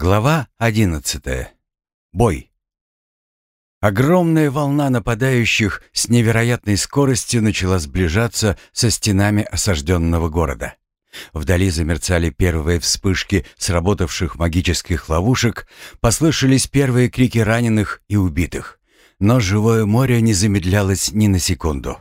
Глава одиннадцатая. Бой. Огромная волна нападающих с невероятной скоростью начала сближаться со стенами осажденного города. Вдали замерцали первые вспышки сработавших магических ловушек, послышались первые крики раненых и убитых. Но живое море не замедлялось ни на секунду.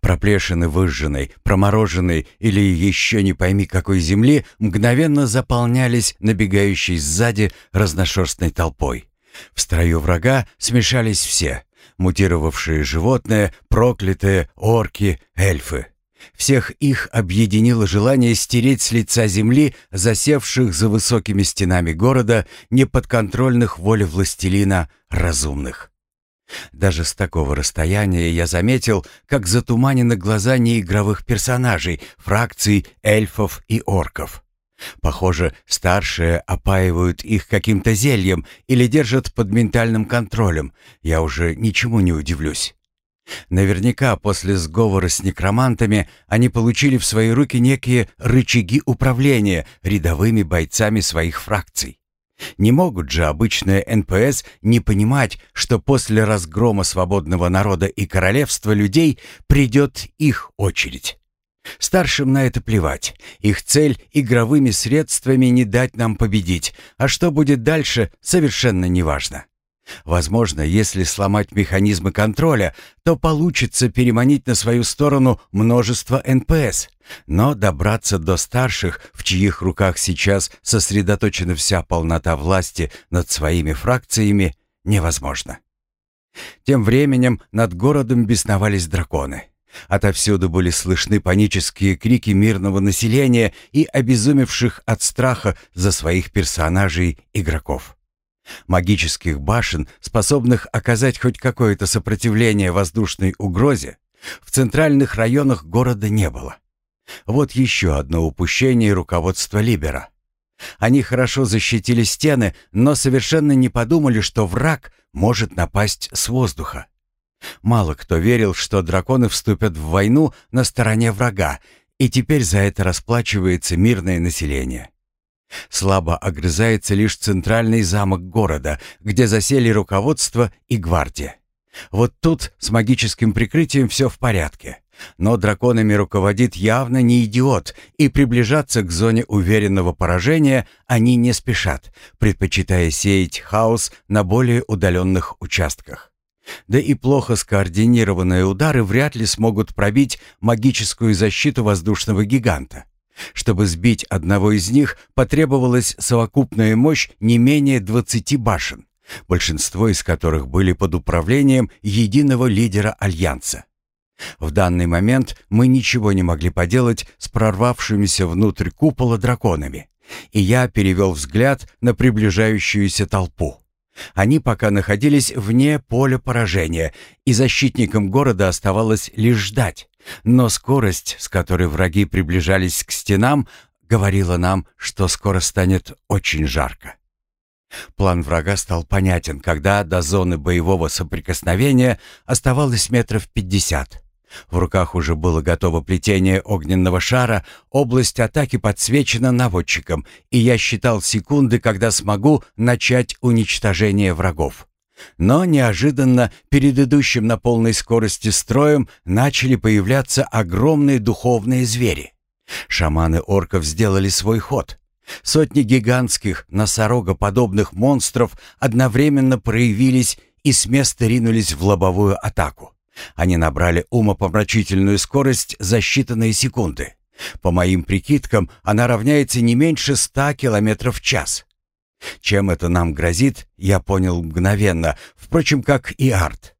Проплешины выжженной, промороженной или еще не пойми какой земли мгновенно заполнялись набегающей сзади разношерстной толпой. В строю врага смешались все — мутировавшие животные, проклятые, орки, эльфы. Всех их объединило желание стереть с лица земли засевших за высокими стенами города неподконтрольных воле властелина разумных. Даже с такого расстояния я заметил, как затуманены глаза неигровых персонажей, фракций эльфов и орков. Похоже, старшие опаивают их каким-то зельем или держат под ментальным контролем. Я уже ничему не удивлюсь. Наверняка после сговора с некромантами они получили в свои руки некие рычаги управления рядовыми бойцами своих фракций. Не могут же обычные НПС не понимать, что после разгрома свободного народа и королевства людей придет их очередь. Старшим на это плевать. Их цель — игровыми средствами не дать нам победить, а что будет дальше, совершенно неважно. Возможно, если сломать механизмы контроля, то получится переманить на свою сторону множество НПС. Но добраться до старших, в чьих руках сейчас сосредоточена вся полнота власти над своими фракциями, невозможно. Тем временем над городом бесновались драконы. Отовсюду были слышны панические крики мирного населения и обезумевших от страха за своих персонажей игроков. Магических башен, способных оказать хоть какое-то сопротивление воздушной угрозе, в центральных районах города не было. Вот еще одно упущение руководства Либера. Они хорошо защитили стены, но совершенно не подумали, что враг может напасть с воздуха. Мало кто верил, что драконы вступят в войну на стороне врага, и теперь за это расплачивается мирное население. Слабо огрызается лишь центральный замок города, где засели руководство и гвардия. Вот тут с магическим прикрытием все в порядке. Но драконами руководит явно не идиот, и приближаться к зоне уверенного поражения они не спешат, предпочитая сеять хаос на более удаленных участках. Да и плохо скоординированные удары вряд ли смогут пробить магическую защиту воздушного гиганта. Чтобы сбить одного из них, потребовалась совокупная мощь не менее 20 башен, большинство из которых были под управлением единого лидера Альянса. В данный момент мы ничего не могли поделать с прорвавшимися внутрь купола драконами, и я перевел взгляд на приближающуюся толпу. Они пока находились вне поля поражения, и защитникам города оставалось лишь ждать. Но скорость, с которой враги приближались к стенам, говорила нам, что скоро станет очень жарко. План врага стал понятен, когда до зоны боевого соприкосновения оставалось метров пятьдесят. В руках уже было готово плетение огненного шара, область атаки подсвечена наводчиком, и я считал секунды, когда смогу начать уничтожение врагов. Но неожиданно перед идущим на полной скорости строем начали появляться огромные духовные звери. Шаманы орков сделали свой ход. Сотни гигантских носорогоподобных монстров одновременно проявились и с места ринулись в лобовую атаку. Они набрали умопомрачительную скорость за считанные секунды. По моим прикидкам, она равняется не меньше ста километров в час. Чем это нам грозит, я понял мгновенно, впрочем, как и Арт.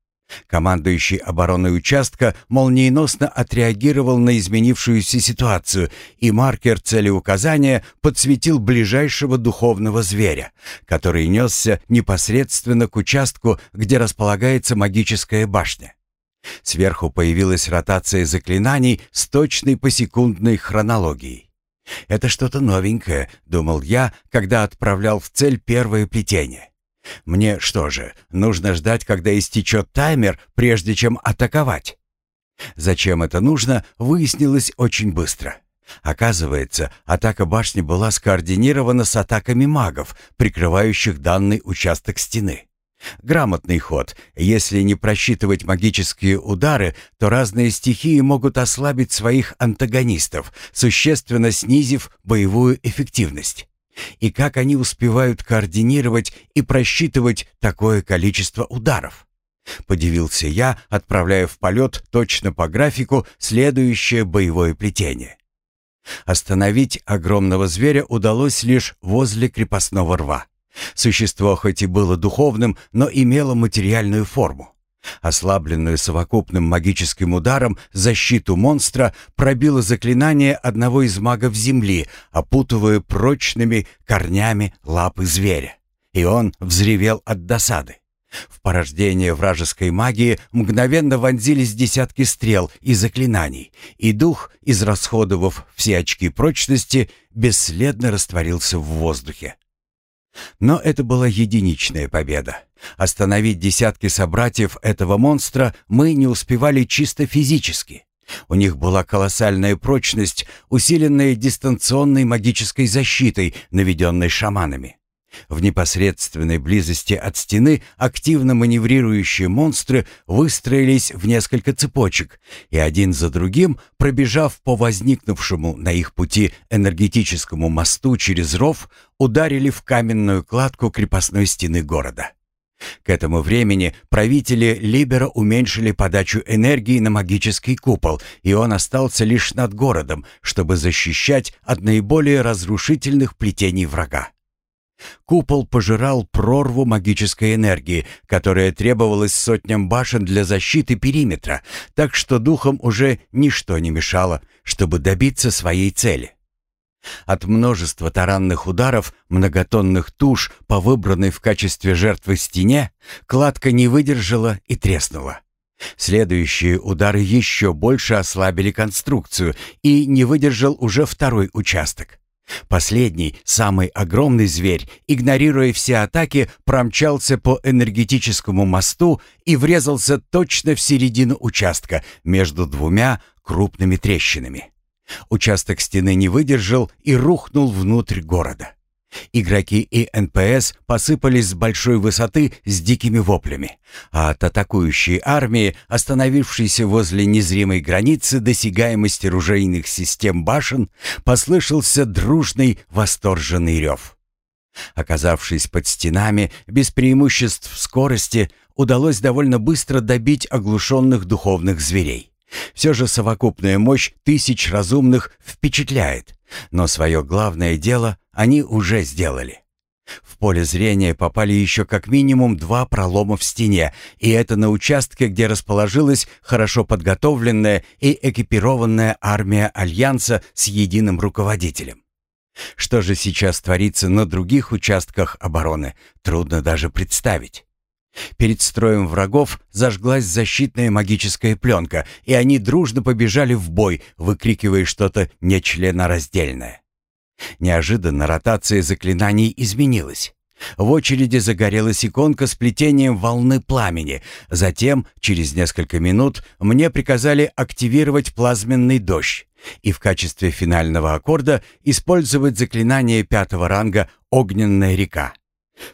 Командующий обороной участка молниеносно отреагировал на изменившуюся ситуацию, и маркер целеуказания подсветил ближайшего духовного зверя, который несся непосредственно к участку, где располагается магическая башня. Сверху появилась ротация заклинаний с точной посекундной хронологией. «Это что-то новенькое», — думал я, когда отправлял в цель первое плетение. «Мне что же, нужно ждать, когда истечет таймер, прежде чем атаковать?» Зачем это нужно, выяснилось очень быстро. Оказывается, атака башни была скоординирована с атаками магов, прикрывающих данный участок стены. Грамотный ход. Если не просчитывать магические удары, то разные стихии могут ослабить своих антагонистов, существенно снизив боевую эффективность. И как они успевают координировать и просчитывать такое количество ударов? Подивился я, отправляя в полет точно по графику следующее боевое плетение. Остановить огромного зверя удалось лишь возле крепостного рва. Существо хоть и было духовным, но имело материальную форму. Ослабленную совокупным магическим ударом защиту монстра пробило заклинание одного из магов земли, опутывая прочными корнями лапы зверя. И он взревел от досады. В порождение вражеской магии мгновенно вонзились десятки стрел и заклинаний, и дух, израсходовав все очки прочности, бесследно растворился в воздухе. Но это была единичная победа. Остановить десятки собратьев этого монстра мы не успевали чисто физически. У них была колоссальная прочность, усиленная дистанционной магической защитой, наведенной шаманами. В непосредственной близости от стены активно маневрирующие монстры выстроились в несколько цепочек, и один за другим, пробежав по возникнувшему на их пути энергетическому мосту через ров, ударили в каменную кладку крепостной стены города. К этому времени правители Либера уменьшили подачу энергии на магический купол, и он остался лишь над городом, чтобы защищать от наиболее разрушительных плетений врага. Купол пожирал прорву магической энергии, которая требовалась сотням башен для защиты периметра, так что духам уже ничто не мешало, чтобы добиться своей цели. От множества таранных ударов многотонных туш по выбранной в качестве жертвы стене кладка не выдержала и треснула. Следующие удары еще больше ослабили конструкцию, и не выдержал уже второй участок. Последний, самый огромный зверь, игнорируя все атаки, промчался по энергетическому мосту и врезался точно в середину участка между двумя крупными трещинами. Участок стены не выдержал и рухнул внутрь города. Игроки и НПС посыпались с большой высоты с дикими воплями, а от атакующей армии, остановившейся возле незримой границы досягаемости оружейных систем башен, послышался дружный восторженный рев. Оказавшись под стенами, без преимуществ скорости, удалось довольно быстро добить оглушенных духовных зверей. Все же совокупная мощь тысяч разумных впечатляет, но свое главное дело они уже сделали. В поле зрения попали еще как минимум два пролома в стене, и это на участке, где расположилась хорошо подготовленная и экипированная армия Альянса с единым руководителем. Что же сейчас творится на других участках обороны, трудно даже представить. Перед строем врагов зажглась защитная магическая пленка, и они дружно побежали в бой, выкрикивая что-то нечленораздельное. Неожиданно ротация заклинаний изменилась. В очереди загорелась иконка с плетением волны пламени. Затем, через несколько минут, мне приказали активировать плазменный дождь и в качестве финального аккорда использовать заклинание пятого ранга «Огненная река».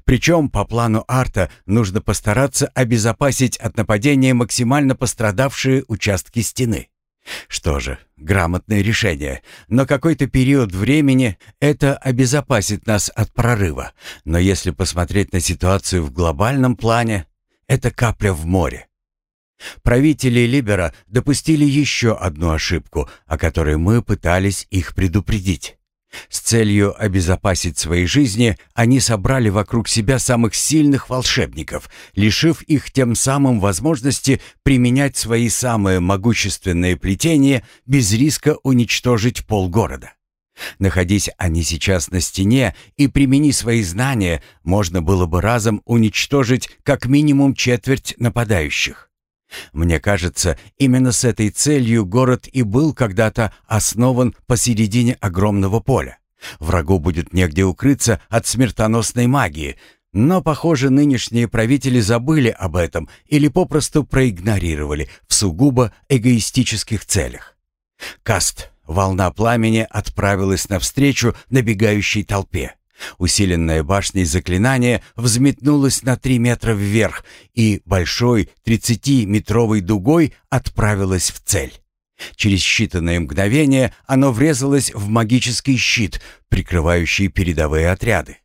Причем по плану арта нужно постараться обезопасить от нападения максимально пострадавшие участки стены. Что же, грамотное решение. Но какой-то период времени это обезопасит нас от прорыва. Но если посмотреть на ситуацию в глобальном плане, это капля в море. Правители Либера допустили еще одну ошибку, о которой мы пытались их предупредить. С целью обезопасить свои жизни они собрали вокруг себя самых сильных волшебников, лишив их тем самым возможности применять свои самые могущественные плетения без риска уничтожить полгорода. Находясь они сейчас на стене и примени свои знания, можно было бы разом уничтожить как минимум четверть нападающих. Мне кажется, именно с этой целью город и был когда-то основан посередине огромного поля. Врагу будет негде укрыться от смертоносной магии, но, похоже, нынешние правители забыли об этом или попросту проигнорировали в сугубо эгоистических целях. Каст, волна пламени отправилась навстречу набегающей толпе. Усиленное башней заклинание взметнулось на три метра вверх и большой тридцатиметровой дугой отправилось в цель. Через считанные мгновения оно врезалось в магический щит, прикрывающий передовые отряды.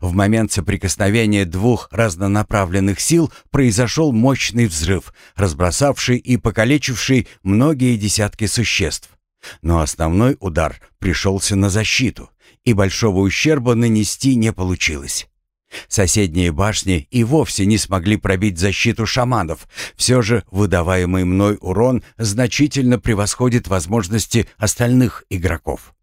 В момент соприкосновения двух разнонаправленных сил произошел мощный взрыв, разбросавший и покалечивший многие десятки существ. Но основной удар пришелся на защиту, и большого ущерба нанести не получилось. Соседние башни и вовсе не смогли пробить защиту шаманов. Все же выдаваемый мной урон значительно превосходит возможности остальных игроков.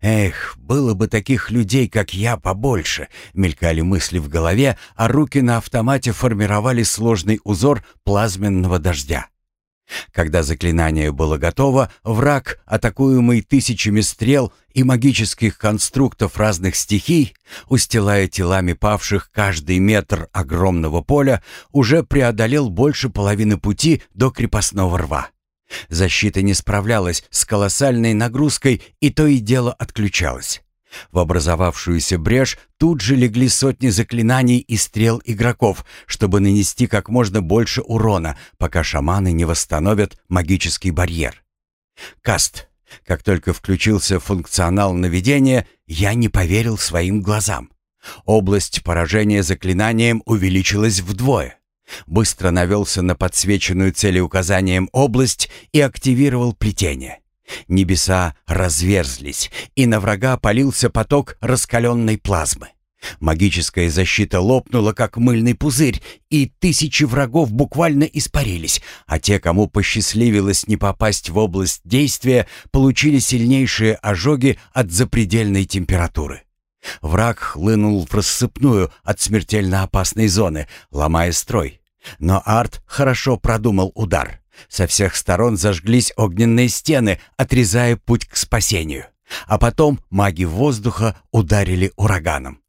«Эх, было бы таких людей, как я, побольше!» — мелькали мысли в голове, а руки на автомате формировали сложный узор плазменного дождя. Когда заклинание было готово, враг, атакуемый тысячами стрел и магических конструктов разных стихий, устилая телами павших каждый метр огромного поля, уже преодолел больше половины пути до крепостного рва. Защита не справлялась с колоссальной нагрузкой и то и дело отключалась. В образовавшуюся брешь тут же легли сотни заклинаний и стрел игроков, чтобы нанести как можно больше урона, пока шаманы не восстановят магический барьер. Каст. Как только включился функционал наведения, я не поверил своим глазам. Область поражения заклинанием увеличилась вдвое. Быстро навелся на подсвеченную целеуказанием область и активировал плетение. Небеса разверзлись, и на врага полился поток раскаленной плазмы. Магическая защита лопнула, как мыльный пузырь, и тысячи врагов буквально испарились, а те, кому посчастливилось не попасть в область действия, получили сильнейшие ожоги от запредельной температуры. Враг хлынул в рассыпную от смертельно опасной зоны, ломая строй. Но Арт хорошо продумал удар. Со всех сторон зажглись огненные стены, отрезая путь к спасению. А потом маги воздуха ударили ураганом.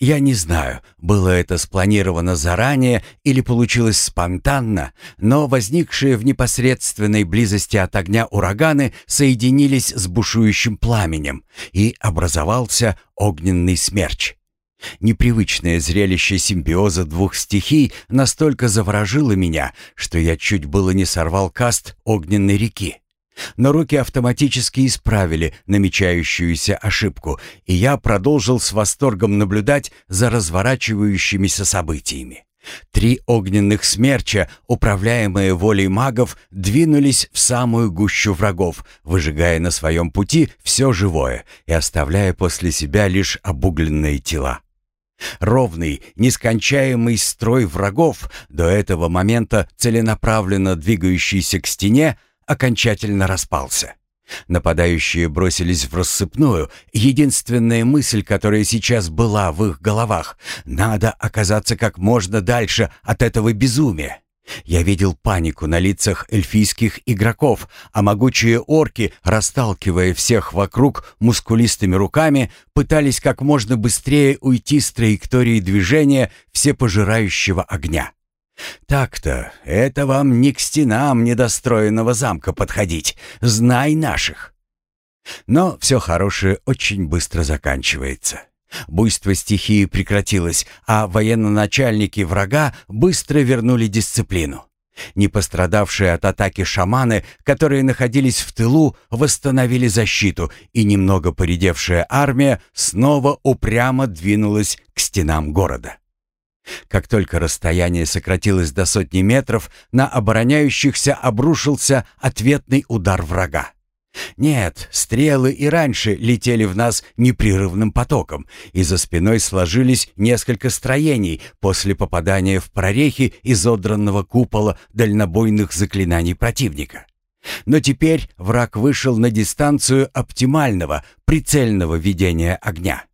Я не знаю, было это спланировано заранее или получилось спонтанно, но возникшие в непосредственной близости от огня ураганы соединились с бушующим пламенем, и образовался огненный смерч. Непривычное зрелище симбиоза двух стихий настолько заворожило меня, что я чуть было не сорвал каст огненной реки. Но руки автоматически исправили намечающуюся ошибку, и я продолжил с восторгом наблюдать за разворачивающимися событиями. Три огненных смерча, управляемые волей магов, двинулись в самую гущу врагов, выжигая на своем пути все живое и оставляя после себя лишь обугленные тела. Ровный, нескончаемый строй врагов, до этого момента целенаправленно двигающийся к стене, окончательно распался. Нападающие бросились в рассыпную. Единственная мысль, которая сейчас была в их головах — надо оказаться как можно дальше от этого безумия. Я видел панику на лицах эльфийских игроков, а могучие орки, расталкивая всех вокруг мускулистыми руками, пытались как можно быстрее уйти с траектории движения всепожирающего огня. Так-то, это вам не к стенам недостроенного замка подходить, знай наших. Но все хорошее очень быстро заканчивается. Буйство стихии прекратилось, а военно-начальники врага быстро вернули дисциплину. Не пострадавшие от атаки шаманы, которые находились в тылу, восстановили защиту, и немного поредевшая армия снова упрямо двинулась к стенам города. Как только расстояние сократилось до сотни метров, на обороняющихся обрушился ответный удар врага. Нет, стрелы и раньше летели в нас непрерывным потоком, и за спиной сложились несколько строений после попадания в прорехи изодранного купола дальнобойных заклинаний противника. Но теперь враг вышел на дистанцию оптимального, прицельного ведения огня.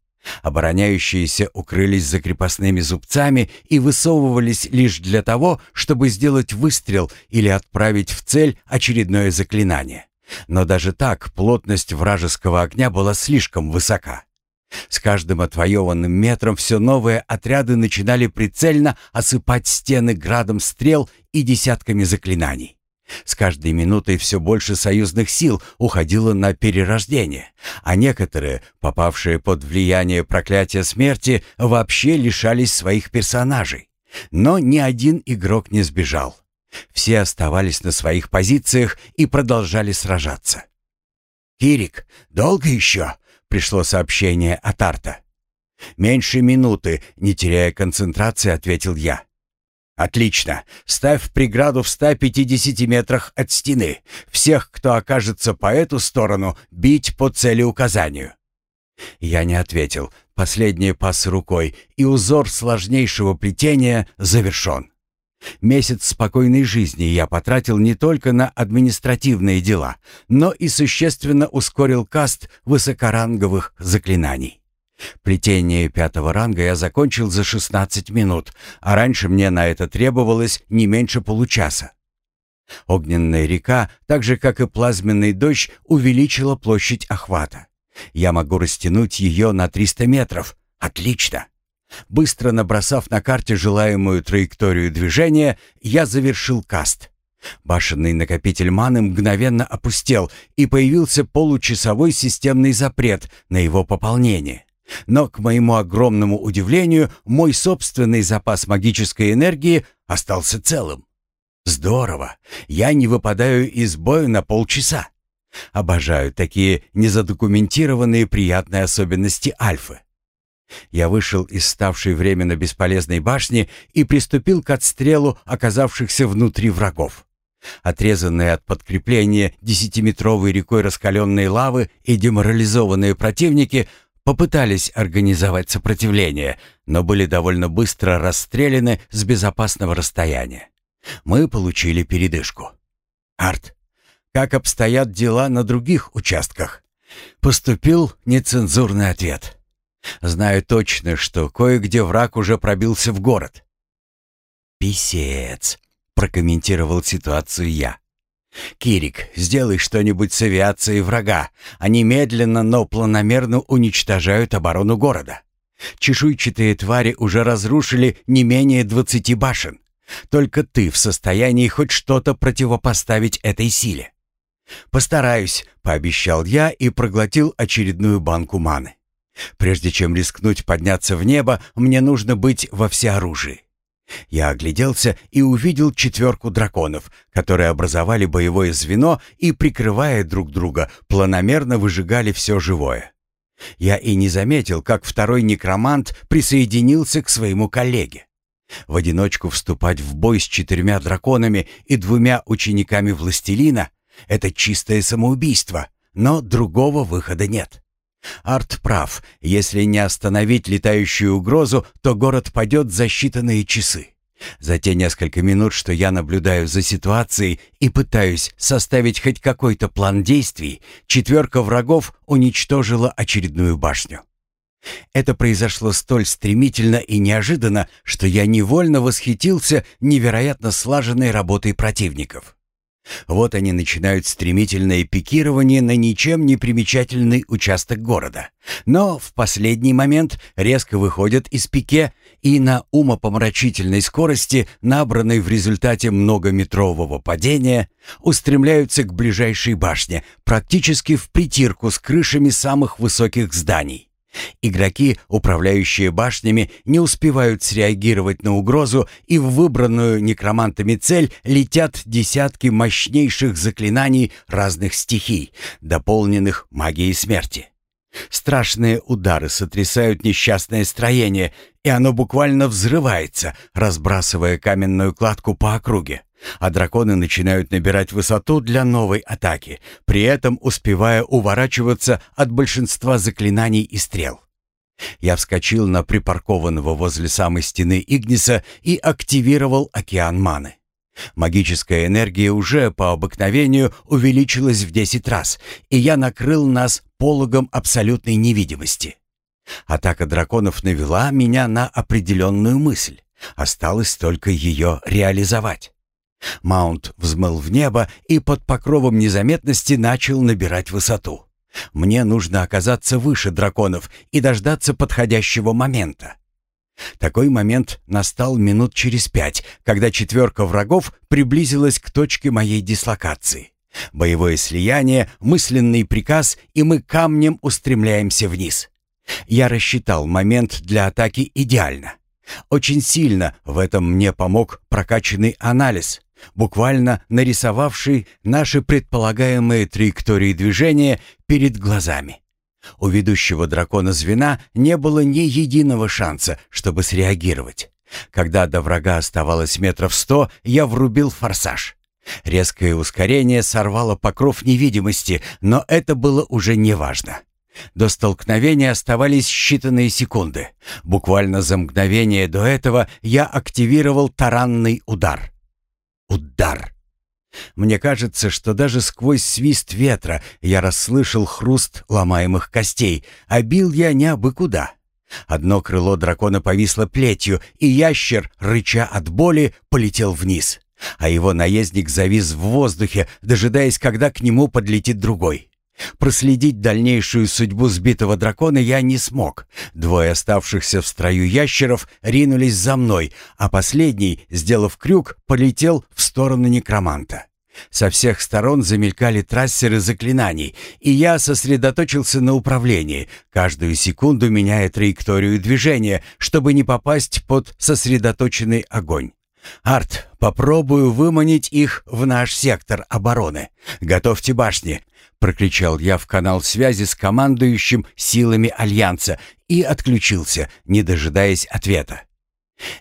Обороняющиеся укрылись за крепостными зубцами и высовывались лишь для того, чтобы сделать выстрел или отправить в цель очередное заклинание. Но даже так плотность вражеского огня была слишком высока. С каждым отвоеванным метром все новые отряды начинали прицельно осыпать стены градом стрел и десятками заклинаний. С каждой минутой все больше союзных сил уходило на перерождение, а некоторые, попавшие под влияние проклятия смерти, вообще лишались своих персонажей. Но ни один игрок не сбежал. Все оставались на своих позициях и продолжали сражаться. «Кирик, долго еще?» — пришло сообщение от Арта. «Меньше минуты», — не теряя концентрации, ответил я. «Отлично. Ставь преграду в 150 метрах от стены. Всех, кто окажется по эту сторону, бить по целеуказанию». Я не ответил. Последний пас рукой, и узор сложнейшего плетения завершен. Месяц спокойной жизни я потратил не только на административные дела, но и существенно ускорил каст высокоранговых заклинаний. Плетение пятого ранга я закончил за 16 минут, а раньше мне на это требовалось не меньше получаса. Огненная река, так же как и плазменный дождь, увеличила площадь охвата. Я могу растянуть ее на 300 метров. Отлично! Быстро набросав на карте желаемую траекторию движения, я завершил каст. Башенный накопитель маны мгновенно опустел, и появился получасовой системный запрет на его пополнение. Но, к моему огромному удивлению, мой собственный запас магической энергии остался целым. Здорово! Я не выпадаю из боя на полчаса. Обожаю такие незадокументированные приятные особенности Альфы. Я вышел из ставшей временно бесполезной башни и приступил к отстрелу оказавшихся внутри врагов. Отрезанные от подкрепления десятиметровой рекой раскаленной лавы и деморализованные противники попытались организовать сопротивление, но были довольно быстро расстреляны с безопасного расстояния. Мы получили передышку. «Арт, как обстоят дела на других участках?» Поступил нецензурный ответ. Знаю точно, что кое-где враг уже пробился в город. «Писец», — прокомментировал ситуацию я. «Кирик, сделай что-нибудь с авиацией врага. Они медленно, но планомерно уничтожают оборону города. Чешуйчатые твари уже разрушили не менее двадцати башен. Только ты в состоянии хоть что-то противопоставить этой силе». «Постараюсь», — пообещал я и проглотил очередную банку маны. Прежде чем рискнуть подняться в небо, мне нужно быть во всеоружии. Я огляделся и увидел четверку драконов, которые образовали боевое звено и, прикрывая друг друга, планомерно выжигали все живое. Я и не заметил, как второй некромант присоединился к своему коллеге. В одиночку вступать в бой с четырьмя драконами и двумя учениками Властелина — это чистое самоубийство, но другого выхода нет. Арт прав. Если не остановить летающую угрозу, то город падет за считанные часы. За те несколько минут, что я наблюдаю за ситуацией и пытаюсь составить хоть какой-то план действий, четверка врагов уничтожила очередную башню. Это произошло столь стремительно и неожиданно, что я невольно восхитился невероятно слаженной работой противников. Вот они начинают стремительное пикирование на ничем не примечательный участок города. Но в последний момент резко выходят из пике и на умопомрачительной скорости, набранной в результате многометрового падения, устремляются к ближайшей башне, практически в притирку с крышами самых высоких зданий. Игроки, управляющие башнями, не успевают среагировать на угрозу, и в выбранную некромантами цель летят десятки мощнейших заклинаний разных стихий, дополненных магией смерти. Страшные удары сотрясают несчастное строение, и оно буквально взрывается, разбрасывая каменную кладку по округе а драконы начинают набирать высоту для новой атаки, при этом успевая уворачиваться от большинства заклинаний и стрел. Я вскочил на припаркованного возле самой стены Игниса и активировал океан маны. Магическая энергия уже по обыкновению увеличилась в 10 раз, и я накрыл нас пологом абсолютной невидимости. Атака драконов навела меня на определенную мысль. Осталось только ее реализовать. Маунт взмыл в небо и под покровом незаметности начал набирать высоту. Мне нужно оказаться выше драконов и дождаться подходящего момента. Такой момент настал минут через пять, когда четверка врагов приблизилась к точке моей дислокации. Боевое слияние, мысленный приказ, и мы камнем устремляемся вниз. Я рассчитал момент для атаки идеально. Очень сильно в этом мне помог прокачанный анализ, буквально нарисовавший наши предполагаемые траектории движения перед глазами. У ведущего дракона звена не было ни единого шанса, чтобы среагировать. Когда до врага оставалось метров сто, я врубил форсаж. Резкое ускорение сорвало покров невидимости, но это было уже неважно. До столкновения оставались считанные секунды. Буквально за мгновение до этого я активировал таранный удар. Удар. Мне кажется, что даже сквозь свист ветра я расслышал хруст ломаемых костей, а бил я не абы куда. Одно крыло дракона повисло плетью, и ящер, рыча от боли, полетел вниз, а его наездник завис в воздухе, дожидаясь, когда к нему подлетит другой. Проследить дальнейшую судьбу сбитого дракона я не смог. Двое оставшихся в строю ящеров ринулись за мной, а последний, сделав крюк, полетел в сторону некроманта. Со всех сторон замелькали трассеры заклинаний, и я сосредоточился на управлении, каждую секунду меняя траекторию движения, чтобы не попасть под сосредоточенный огонь. «Арт, попробую выманить их в наш сектор обороны. Готовьте башни прокричал я в канал связи с командующим силами Альянса и отключился, не дожидаясь ответа.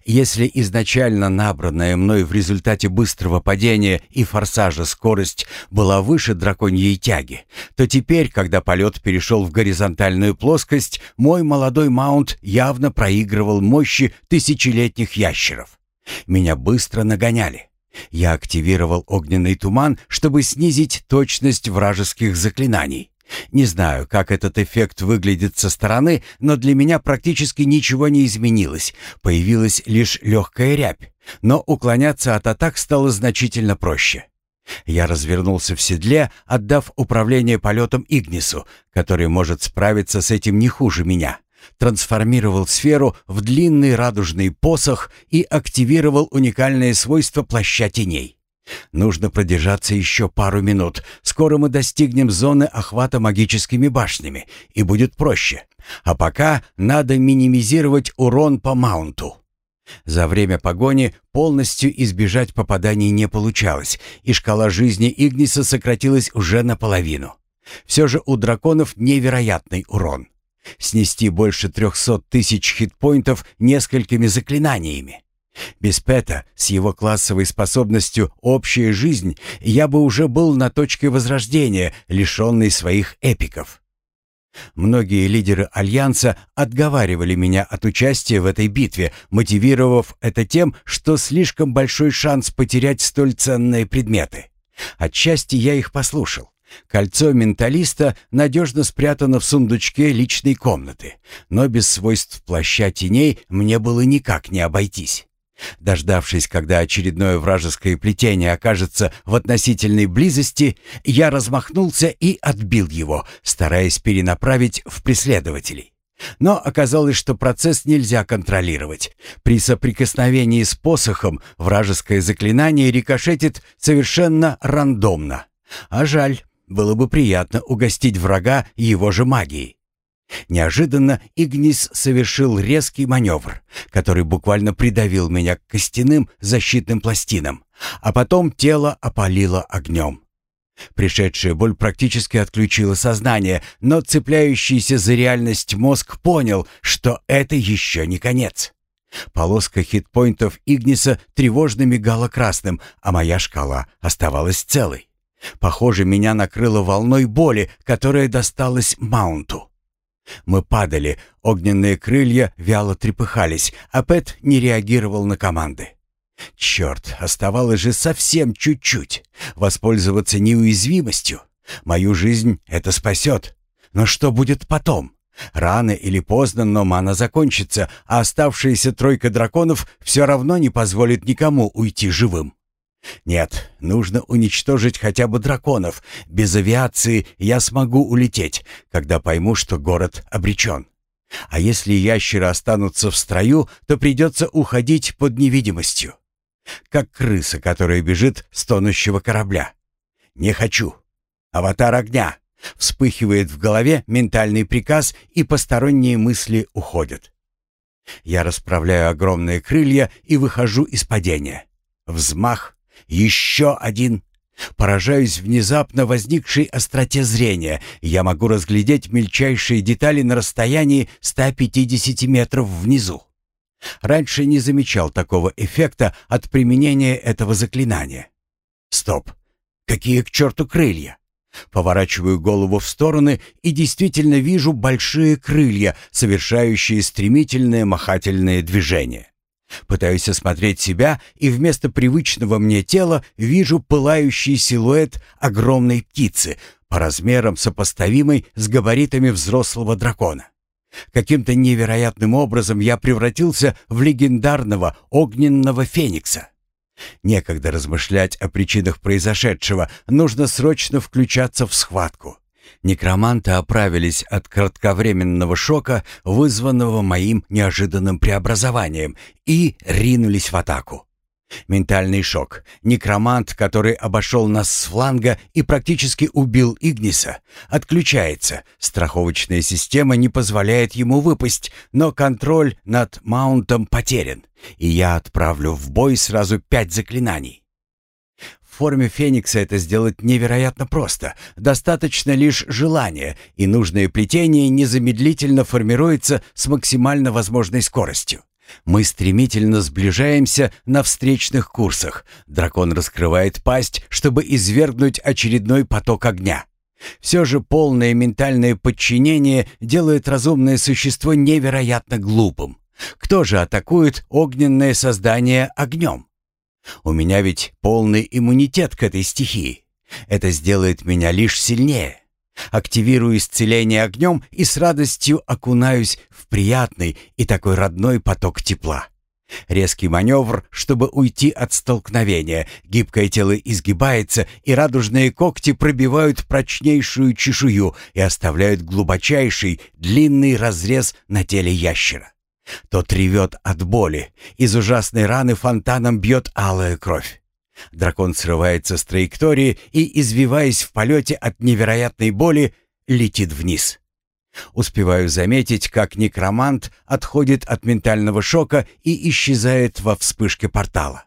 Если изначально набранная мной в результате быстрого падения и форсажа скорость была выше драконьей тяги, то теперь, когда полет перешел в горизонтальную плоскость, мой молодой маунт явно проигрывал мощи тысячелетних ящеров. Меня быстро нагоняли. Я активировал огненный туман, чтобы снизить точность вражеских заклинаний. Не знаю, как этот эффект выглядит со стороны, но для меня практически ничего не изменилось. Появилась лишь легкая рябь, но уклоняться от атак стало значительно проще. Я развернулся в седле, отдав управление полетом Игнису, который может справиться с этим не хуже меня трансформировал сферу в длинный радужный посох и активировал уникальное свойство плаща теней. Нужно продержаться еще пару минут. Скоро мы достигнем зоны охвата магическими башнями, и будет проще. А пока надо минимизировать урон по маунту. За время погони полностью избежать попаданий не получалось, и шкала жизни Игниса сократилась уже наполовину. Все же у драконов невероятный урон. Снести больше трехсот тысяч хитпоинтов несколькими заклинаниями. Без Пэта, с его классовой способностью «общая жизнь», я бы уже был на точке возрождения, лишенный своих эпиков. Многие лидеры Альянса отговаривали меня от участия в этой битве, мотивировав это тем, что слишком большой шанс потерять столь ценные предметы. Отчасти я их послушал. Кольцо менталиста надежно спрятано в сундучке личной комнаты, но без свойств плаща теней мне было никак не обойтись. Дождавшись, когда очередное вражеское плетение окажется в относительной близости, я размахнулся и отбил его, стараясь перенаправить в преследователей. Но оказалось, что процесс нельзя контролировать. При соприкосновении с посохом вражеское заклинание рикошетит совершенно рандомно. А жаль, было бы приятно угостить врага его же магией. Неожиданно Игнис совершил резкий маневр, который буквально придавил меня к костяным защитным пластинам, а потом тело опалило огнем. Пришедшая боль практически отключила сознание, но цепляющийся за реальность мозг понял, что это еще не конец. Полоска хитпоинтов Игниса тревожно мигала красным, а моя шкала оставалась целой. Похоже, меня накрыло волной боли, которая досталась Маунту. Мы падали, огненные крылья вяло трепыхались, а Пэт не реагировал на команды. Черт, оставалось же совсем чуть-чуть. Воспользоваться неуязвимостью. Мою жизнь это спасет. Но что будет потом? Рано или поздно, но мана закончится, а оставшаяся тройка драконов все равно не позволит никому уйти живым. Нет, нужно уничтожить хотя бы драконов. Без авиации я смогу улететь, когда пойму, что город обречен. А если ящеры останутся в строю, то придется уходить под невидимостью. Как крыса, которая бежит с тонущего корабля. Не хочу. Аватар огня. Вспыхивает в голове ментальный приказ, и посторонние мысли уходят. Я расправляю огромные крылья и выхожу из падения. Взмах. Еще один. Поражаюсь внезапно возникшей остроте зрения. Я могу разглядеть мельчайшие детали на расстоянии 150 метров внизу. Раньше не замечал такого эффекта от применения этого заклинания. Стоп! Какие к черту крылья? Поворачиваю голову в стороны и действительно вижу большие крылья, совершающие стремительные махательные движения. Пытаюсь осмотреть себя, и вместо привычного мне тела вижу пылающий силуэт огромной птицы, по размерам сопоставимой с габаритами взрослого дракона. Каким-то невероятным образом я превратился в легендарного огненного феникса. Некогда размышлять о причинах произошедшего, нужно срочно включаться в схватку. Некроманты оправились от кратковременного шока, вызванного моим неожиданным преобразованием, и ринулись в атаку. Ментальный шок. Некромант, который обошел нас с фланга и практически убил Игниса, отключается. Страховочная система не позволяет ему выпасть, но контроль над маунтом потерян, и я отправлю в бой сразу пять заклинаний. В форме Феникса это сделать невероятно просто. Достаточно лишь желания, и нужное плетение незамедлительно формируется с максимально возможной скоростью. Мы стремительно сближаемся на встречных курсах. Дракон раскрывает пасть, чтобы извергнуть очередной поток огня. Все же полное ментальное подчинение делает разумное существо невероятно глупым. Кто же атакует огненное создание огнем? У меня ведь полный иммунитет к этой стихии. Это сделает меня лишь сильнее. Активирую исцеление огнем и с радостью окунаюсь в приятный и такой родной поток тепла. Резкий маневр, чтобы уйти от столкновения. Гибкое тело изгибается, и радужные когти пробивают прочнейшую чешую и оставляют глубочайший, длинный разрез на теле ящера. Тот ревет от боли. Из ужасной раны фонтаном бьет алая кровь. Дракон срывается с траектории и, извиваясь в полете от невероятной боли, летит вниз. Успеваю заметить, как некромант отходит от ментального шока и исчезает во вспышке портала.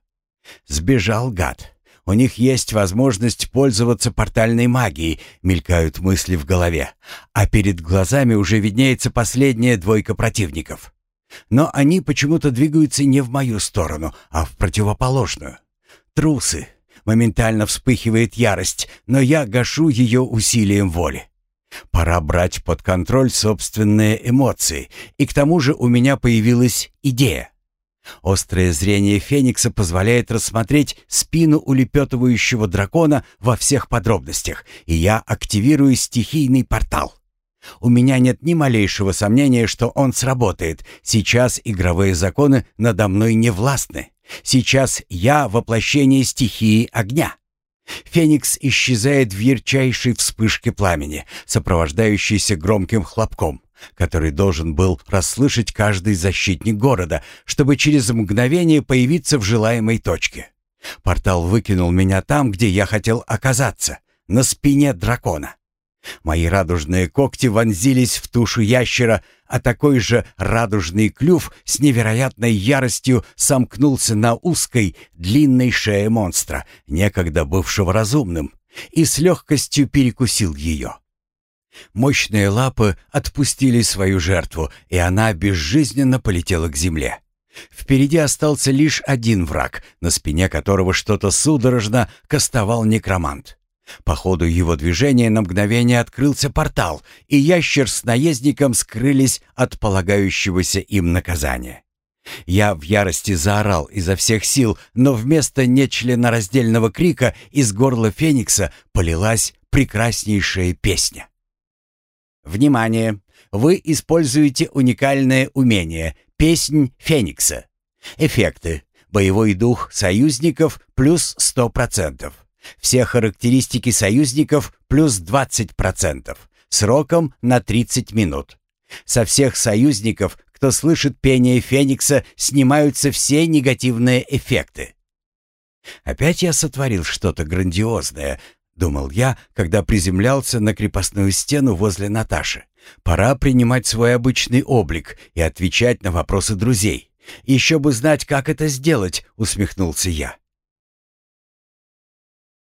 Сбежал гад. У них есть возможность пользоваться портальной магией, мелькают мысли в голове, а перед глазами уже виднеется последняя двойка противников. Но они почему-то двигаются не в мою сторону, а в противоположную. Трусы. Моментально вспыхивает ярость, но я гашу ее усилием воли. Пора брать под контроль собственные эмоции, и к тому же у меня появилась идея. Острое зрение Феникса позволяет рассмотреть спину улепетывающего дракона во всех подробностях, и я активирую стихийный портал. У меня нет ни малейшего сомнения, что он сработает. Сейчас игровые законы надо мной не властны. Сейчас я воплощение стихии огня. Феникс исчезает в ярчайшей вспышке пламени, сопровождающейся громким хлопком, который должен был расслышать каждый защитник города, чтобы через мгновение появиться в желаемой точке. Портал выкинул меня там, где я хотел оказаться, на спине дракона. Мои радужные когти вонзились в тушу ящера, а такой же радужный клюв с невероятной яростью сомкнулся на узкой, длинной шее монстра, некогда бывшего разумным, и с легкостью перекусил ее. Мощные лапы отпустили свою жертву, и она безжизненно полетела к земле. Впереди остался лишь один враг, на спине которого что-то судорожно кастовал некромант. По ходу его движения на мгновение открылся портал, и ящер с наездником скрылись от полагающегося им наказания. Я в ярости заорал изо всех сил, но вместо нечленораздельного крика из горла Феникса полилась прекраснейшая песня. Внимание! Вы используете уникальное умение «Песнь Феникса». Эффекты. Боевой дух союзников плюс 100%. Все характеристики союзников плюс 20%, сроком на 30 минут. Со всех союзников, кто слышит пение Феникса, снимаются все негативные эффекты. Опять я сотворил что-то грандиозное, думал я, когда приземлялся на крепостную стену возле Наташи. Пора принимать свой обычный облик и отвечать на вопросы друзей. Еще бы знать, как это сделать, усмехнулся я.